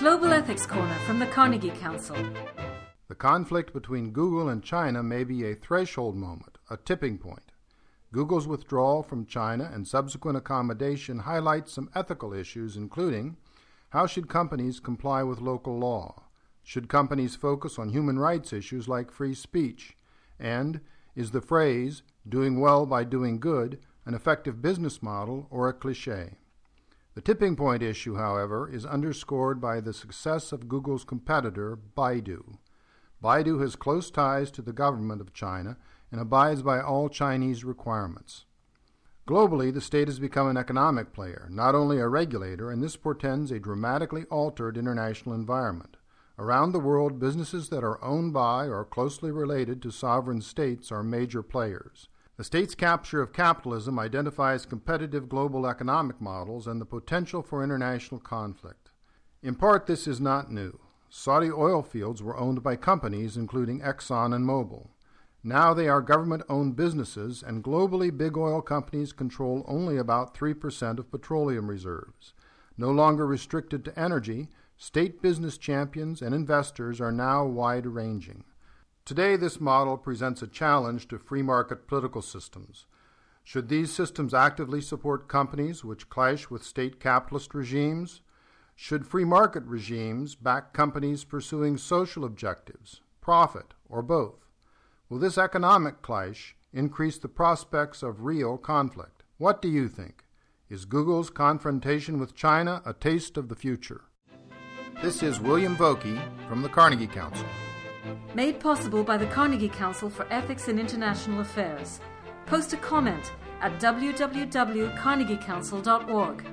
Global Ethics Corner from the Carnegie Council. The conflict between Google and China may be a threshold moment, a tipping point. Google's withdrawal from China and subsequent accommodation highlights some ethical issues, including how should companies comply with local law? Should companies focus on human rights issues like free speech? And is the phrase, doing well by doing good, an effective business model or a cliche? The tipping point issue, however, is underscored by the success of Google's competitor, Baidu. Baidu has close ties to the government of China and abides by all Chinese requirements. Globally, the state has become an economic player, not only a regulator, and this portends a dramatically altered international environment. Around the world, businesses that are owned by or closely related to sovereign states are major players. The state's capture of capitalism identifies competitive global economic models and the potential for international conflict. In part, this is not new. Saudi oil fields were owned by companies including Exxon and Mobil. Now they are government owned businesses, and globally big oil companies control only about 3% of petroleum reserves. No longer restricted to energy, state business champions and investors are now wide ranging. Today, this model presents a challenge to free market political systems. Should these systems actively support companies which clash with state capitalist regimes? Should free market regimes back companies pursuing social objectives, profit, or both? Will this economic clash increase the prospects of real conflict? What do you think? Is Google's confrontation with China a taste of the future? This is William Vocke from the Carnegie Council. Made possible by the Carnegie Council for Ethics in International Affairs. Post a comment at www.carnegiecouncil.org.